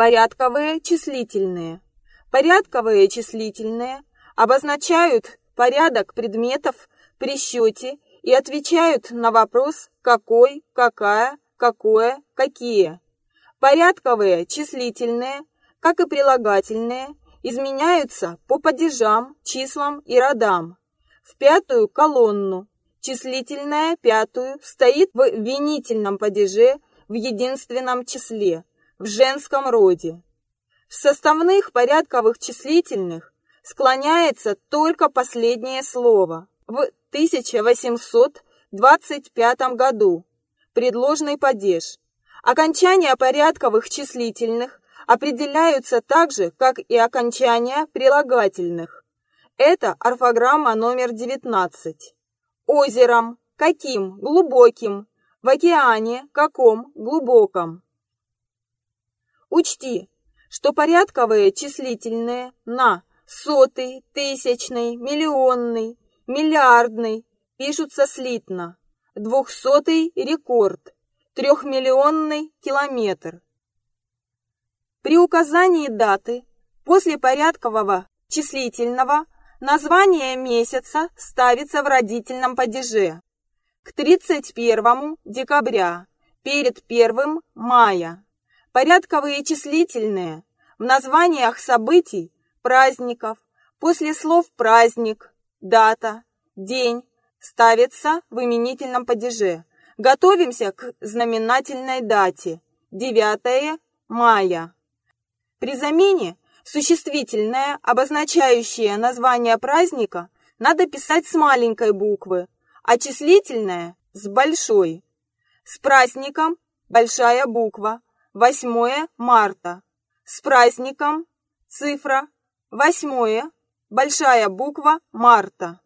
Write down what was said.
Порядковые числительные. Порядковые числительные обозначают порядок предметов при счете и отвечают на вопрос «какой», «какая», «какое», «какие». Порядковые числительные, как и прилагательные, изменяются по падежам, числам и родам. В пятую колонну числительная пятую стоит в винительном падеже в единственном числе, в женском роде. В составных порядковых числительных склоняется только последнее слово. В 1825 году предложный падеж. Окончания порядковых числительных определяются так же, как и окончания прилагательных. Это орфограмма номер 19. Озером. Каким? Глубоким. В океане. Каком? Глубоком. Учти, что порядковые числительные на сотый, тысячный, миллионный, миллиардный пишутся слитно. Двухсотый – рекорд, трехмиллионный – километр. При указании даты после порядкового числительного название месяца ставится в родительном падеже к 31 декабря, перед 1 мая. Порядковые числительные в названиях событий, праздников, после слов «праздник», «дата», «день» ставятся в именительном падеже. Готовимся к знаменательной дате – 9 мая. При замене существительное, обозначающее название праздника, надо писать с маленькой буквы, а числительное – с большой. С праздником – большая буква – 8 марта. С праздником. Цифра. 8. Большая буква марта.